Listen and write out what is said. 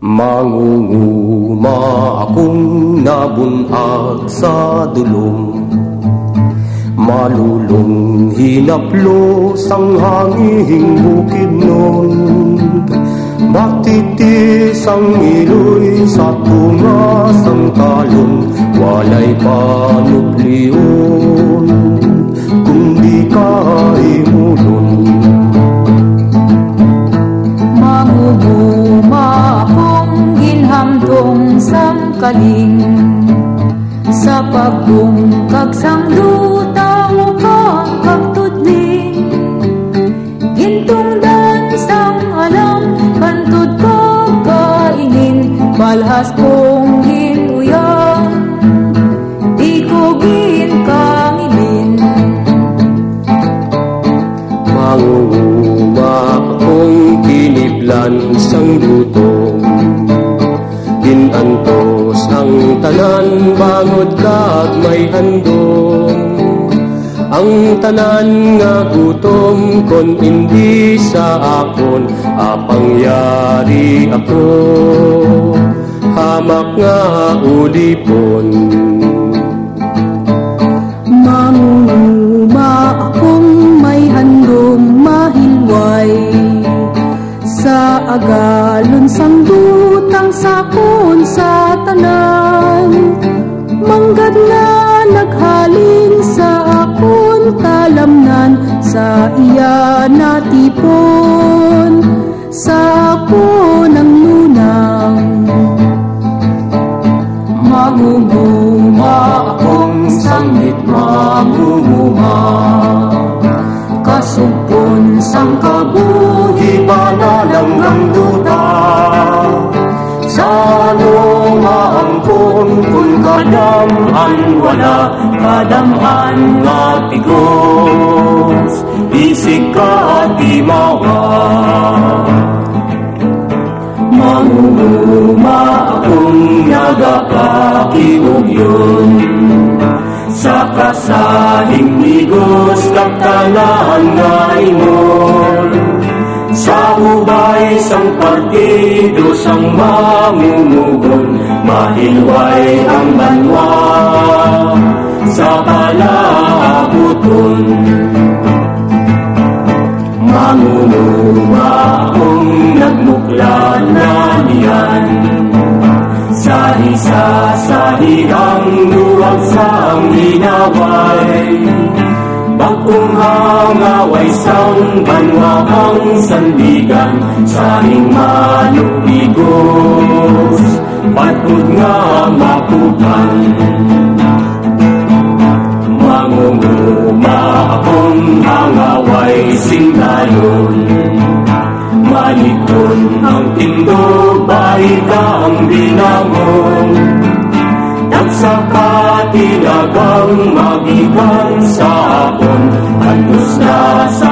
Mangunguma akong nabunag sa dulong. Malulong hinaplos ang hanging bukid nun. Matitis ang iloy sa tungas ang talon Walay panubliyon Balhas kong ginuyang Di ko ginkangilin Mangunguma akong kiniblan sang lutong Ginantos ang tanan bangod kag may handong Ang tanan nga gutom kon hindi sa akon apangyari ako Hamak nga ulipon Mangunguma akong may handong mahilway Sa agalon sang dutang sakon sa tanan. Manggad na naghalin sa akon talamnan Sa iya natipon. Sa akon Sa lumaangkon kung kadaman wala Kadaman nga tigos Isig ka di mawa Mangunguma akong nagakakinog yun. Sa kasahing migos kag tanan nga imon Sa ubay sang partido sang mamumugon Mahilway ang banwa. Sa palabuton Mangunguma akong nagmukla na niyan Sa isa sa hirang luwag sang inaway Bagong hangaway sang banwahang sandigan Sa manupigos Patud nga mapukan Mangunguma akong hangaway singdayon Malikon ang tindog, bahid ang binangon Nagsakatinagang magigan sa akon Anus na sa